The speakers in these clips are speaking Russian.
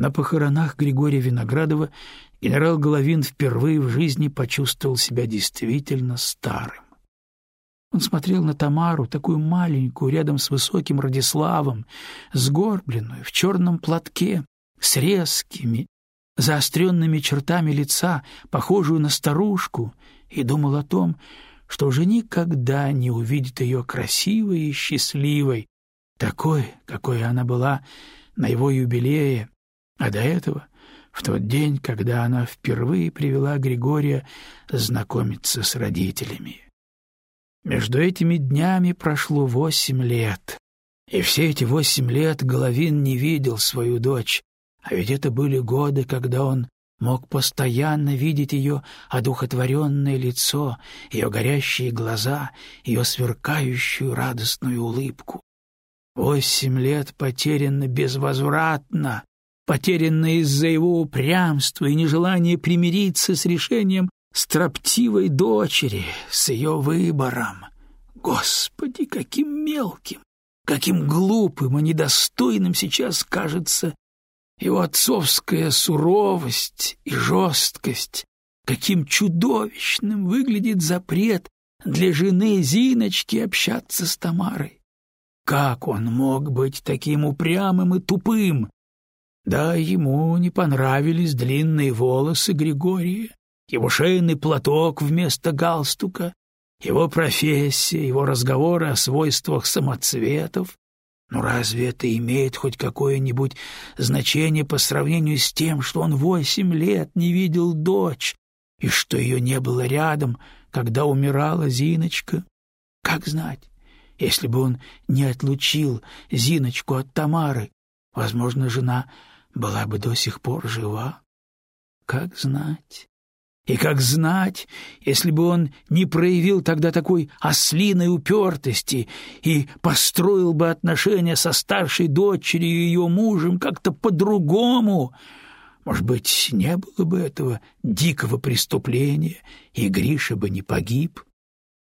На похоронах Григория Виноградова генерал Головин впервые в жизни почувствовал себя действительно старым. Он смотрел на Тамару, такую маленькую, рядом с высоким Радиславом, сгорбленную, в черном платке, с резкими, заостренными чертами лица, похожую на старушку, и думал о том, что уже никогда не увидит ее красивой и счастливой, такой, какой она была на его юбилее, а до этого в тот день, когда она впервые привела Григория знакомиться с родителями. Между этими днями прошло восемь лет, и все эти восемь лет Головин не видел свою дочь, а ведь это были годы, когда он мог постоянно видеть ее одухотворенное лицо, ее горящие глаза, ее сверкающую радостную улыбку. Восемь лет потеряно безвозвратно, потеряно из-за его упрямства и нежелания примириться с решением строптивой дочери с ее выбором. Господи, каким мелким, каким глупым и недостойным сейчас кажется его отцовская суровость и жесткость, каким чудовищным выглядит запрет для жены Зиночки общаться с Тамарой. Как он мог быть таким упрямым и тупым? Да, ему не понравились длинные волосы Григория, его шейный платок вместо галстука, его профессия, его разговоры о свойствах самоцветов. Но разве это имеет хоть какое-нибудь значение по сравнению с тем, что он восемь лет не видел дочь и что ее не было рядом, когда умирала Зиночка? Как знать, если бы он не отлучил Зиночку от Тамары, возможно, жена была бы до сих пор жива? Как знать? И как знать, если бы он не проявил тогда такой ослиной упертости и построил бы отношения со старшей дочерью и ее мужем как-то по-другому, может быть, не было бы этого дикого преступления, и Гриша бы не погиб.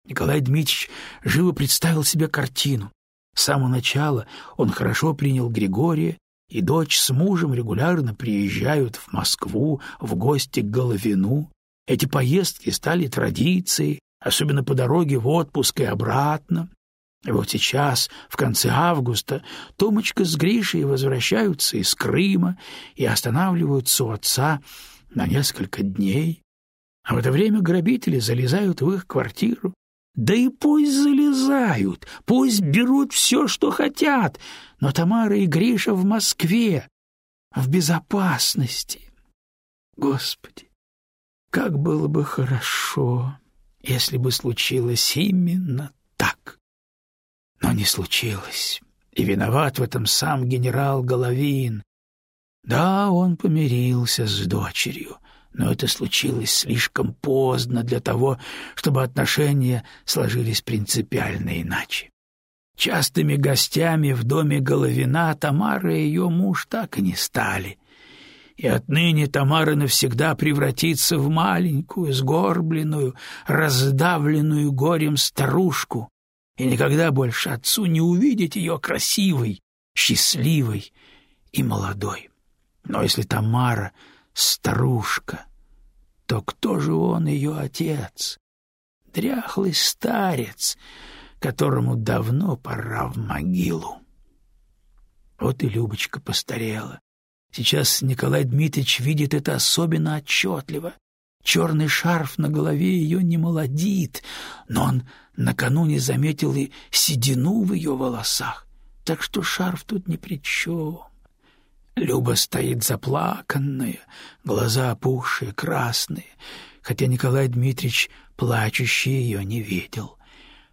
Николай Дмитриевич живо представил себе картину. С самого начала он хорошо принял Григория, и дочь с мужем регулярно приезжают в Москву в гости к Головину. Эти поездки стали традицией, особенно по дороге в отпуск и обратно. И вот сейчас, в конце августа, Томочка с Гришей возвращаются из Крыма и останавливаются у отца на несколько дней. А в это время грабители залезают в их квартиру. Да и пусть залезают, пусть берут все, что хотят, но Тамара и Гриша в Москве, в безопасности. Господи, как было бы хорошо, если бы случилось именно так. Но не случилось, и виноват в этом сам генерал Головин. Да, он помирился с дочерью, но это случилось слишком поздно для того, чтобы отношения сложились принципиально иначе. Частыми гостями в доме Головина Тамара и ее муж так и не стали и отныне Тамара навсегда превратится в маленькую, сгорбленную, раздавленную горем старушку, и никогда больше отцу не увидеть ее красивой, счастливой и молодой. Но если Тамара — старушка, то кто же он ее отец? Дряхлый старец, которому давно пора в могилу. Вот и Любочка постарела, Сейчас Николай Дмитриевич видит это особенно отчетливо. Черный шарф на голове ее не молодит, но он накануне заметил и седину в ее волосах, так что шарф тут ни при чем. Люба стоит заплаканная, глаза опухшие, красные, хотя Николай Дмитриевич плачущий ее не видел.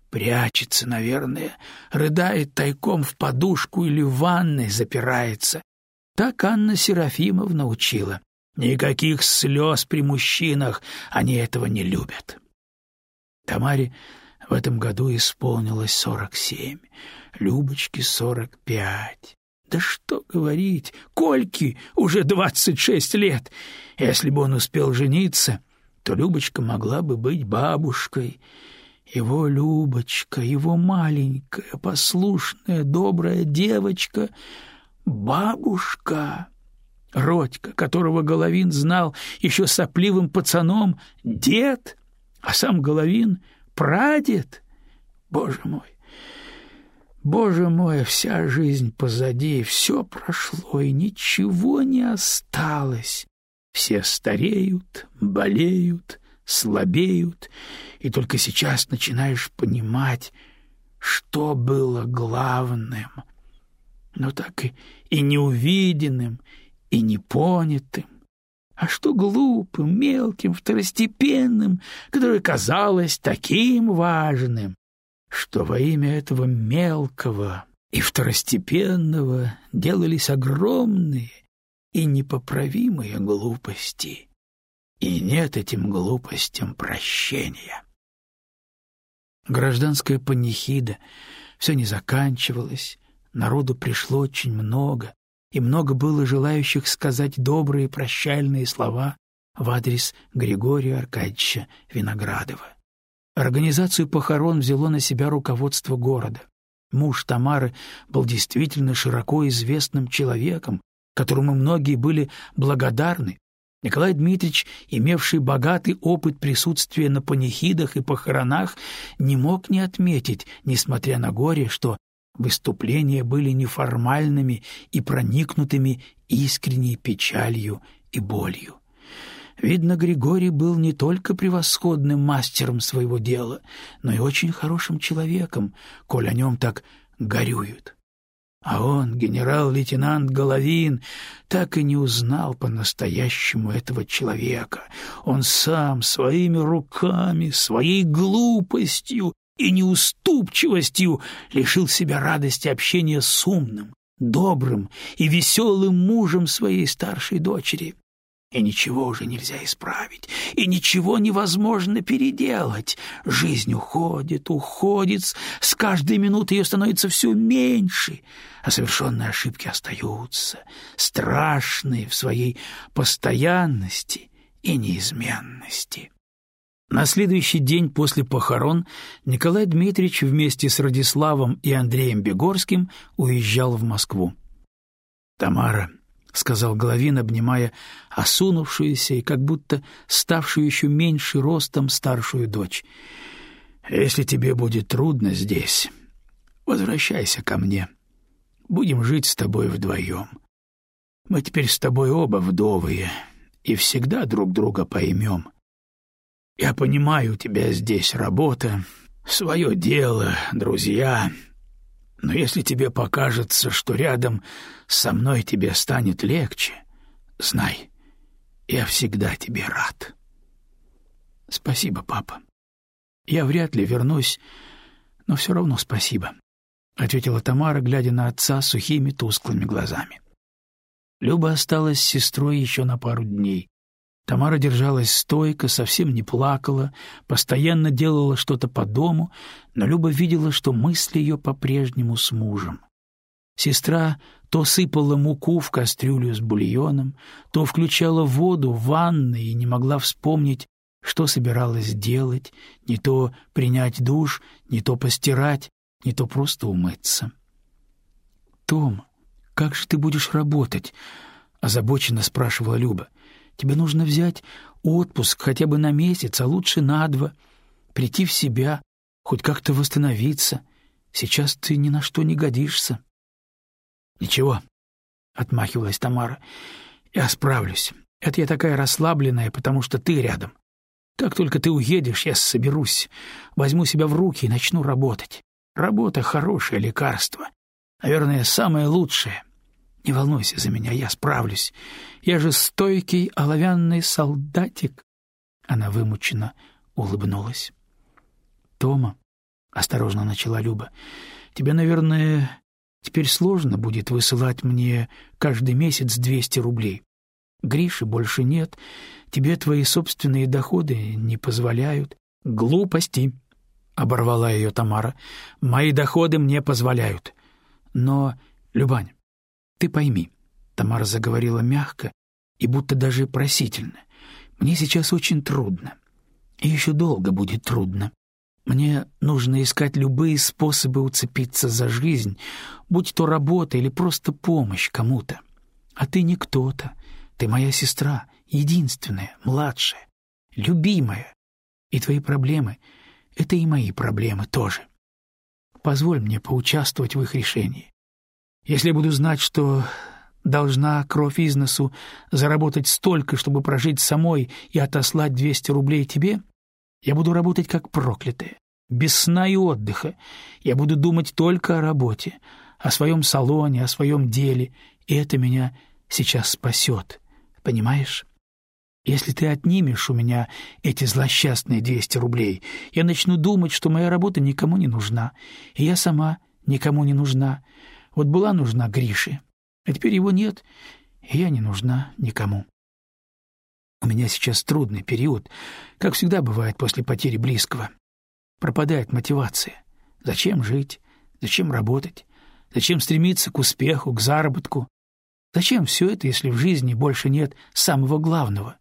Прячется, наверное, рыдает тайком в подушку или в ванной запирается, так Анна Серафимовна учила. Никаких слез при мужчинах, они этого не любят. Тамаре в этом году исполнилось сорок семь, Любочке сорок пять. Да что говорить, Кольке уже двадцать шесть лет. Если бы он успел жениться, то Любочка могла бы быть бабушкой. Его Любочка, его маленькая, послушная, добрая девочка — Бабушка! Родька, которого Головин знал еще сопливым пацаном, дед, а сам Головин — прадед. Боже мой! Боже мой, вся жизнь позади, все прошло, и ничего не осталось. Все стареют, болеют, слабеют, и только сейчас начинаешь понимать, что было главным, но так и, и неувиденным, и непонятым, а что глупым, мелким, второстепенным, которое казалось таким важным, что во имя этого мелкого и второстепенного делались огромные и непоправимые глупости, и нет этим глупостям прощения. Гражданская панихида все не заканчивалась, народу пришло очень много, и много было желающих сказать добрые прощальные слова в адрес Григория Аркадьевича Виноградова. Организацию похорон взяло на себя руководство города. Муж Тамары был действительно широко известным человеком, которому многие были благодарны. Николай Дмитриевич, имевший богатый опыт присутствия на панихидах и похоронах, не мог не отметить, несмотря на горе, что выступления были неформальными и проникнутыми искренней печалью и болью. Видно, Григорий был не только превосходным мастером своего дела, но и очень хорошим человеком, коль о нем так горюют. А он, генерал-лейтенант Головин, так и не узнал по-настоящему этого человека. Он сам своими руками, своей глупостью и неуступчивостью лишил себя радости общения с умным, добрым и веселым мужем своей старшей дочери. И ничего уже нельзя исправить, и ничего невозможно переделать. Жизнь уходит, уходит, с каждой минуты ее становится все меньше, а совершенные ошибки остаются, страшные в своей постоянности и неизменности. На следующий день после похорон Николай Дмитриевич вместе с Радиславом и Андреем Бегорским уезжал в Москву. «Тамара», — сказал Головин, обнимая осунувшуюся и как будто ставшую еще меньше ростом старшую дочь, — «если тебе будет трудно здесь, возвращайся ко мне. Будем жить с тобой вдвоем. Мы теперь с тобой оба вдовые и всегда друг друга поймем». Я понимаю, у тебя здесь работа, свое дело, друзья. Но если тебе покажется, что рядом со мной тебе станет легче, знай, я всегда тебе рад. Спасибо, папа. Я вряд ли вернусь, но все равно спасибо, ответила Тамара, глядя на отца сухими тусклыми глазами. Люба осталась с сестрой еще на пару дней. Тамара держалась стойко, совсем не плакала, постоянно делала что-то по дому, но Люба видела, что мысли ее по-прежнему с мужем. Сестра то сыпала муку в кастрюлю с бульоном, то включала воду в ванной и не могла вспомнить, что собиралась делать, не то принять душ, не то постирать, не то просто умыться. «Том, как же ты будешь работать?» — озабоченно спрашивала Люба. Тебе нужно взять отпуск хотя бы на месяц, а лучше на два, прийти в себя, хоть как-то восстановиться. Сейчас ты ни на что не годишься. — Ничего, — отмахивалась Тамара, — я справлюсь. Это я такая расслабленная, потому что ты рядом. Как только ты уедешь, я соберусь, возьму себя в руки и начну работать. Работа — хорошее лекарство. Наверное, самое лучшее. Не волнуйся за меня, я справлюсь. Я же стойкий оловянный солдатик. Она вымученно улыбнулась. Тома, осторожно начала Люба. Тебе, наверное, теперь сложно будет высылать мне каждый месяц двести рублей. Гриши больше нет, тебе твои собственные доходы не позволяют. Глупости, оборвала ее Тамара. Мои доходы мне позволяют. Но, Любань, ты пойми, Тамара заговорила мягко и будто даже просительно. Мне сейчас очень трудно. И еще долго будет трудно. Мне нужно искать любые способы уцепиться за жизнь, будь то работа или просто помощь кому-то. А ты не кто-то. Ты моя сестра, единственная, младшая, любимая. И твои проблемы — это и мои проблемы тоже. Позволь мне поучаствовать в их решении. Если я буду знать, что должна кровь из носу заработать столько, чтобы прожить самой и отослать 200 рублей тебе, я буду работать как проклятая, без сна и отдыха. Я буду думать только о работе, о своем салоне, о своем деле, и это меня сейчас спасет. Понимаешь? Если ты отнимешь у меня эти злосчастные 200 рублей, я начну думать, что моя работа никому не нужна, и я сама никому не нужна. Вот была нужна Грише, а теперь его нет, и я не нужна никому. У меня сейчас трудный период, как всегда бывает после потери близкого. Пропадает мотивация. Зачем жить? Зачем работать? Зачем стремиться к успеху, к заработку? Зачем все это, если в жизни больше нет самого главного?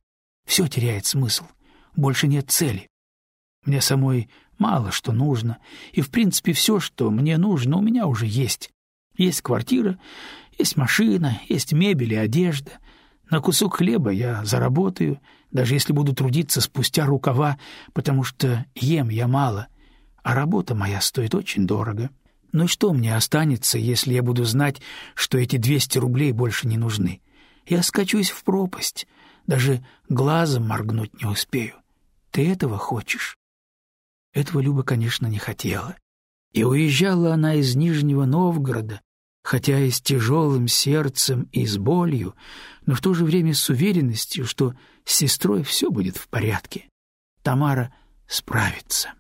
Все теряет смысл, больше нет цели. Мне самой мало что нужно, и, в принципе, все, что мне нужно, у меня уже есть. Есть квартира, есть машина, есть мебель и одежда. На кусок хлеба я заработаю, даже если буду трудиться спустя рукава, потому что ем я мало, а работа моя стоит очень дорого. Ну и что мне останется, если я буду знать, что эти двести рублей больше не нужны? Я скачусь в пропасть, даже глазом моргнуть не успею. Ты этого хочешь? Этого Люба, конечно, не хотела. И уезжала она из Нижнего Новгорода, хотя и с тяжелым сердцем и с болью, но в то же время с уверенностью, что с сестрой все будет в порядке. Тамара справится.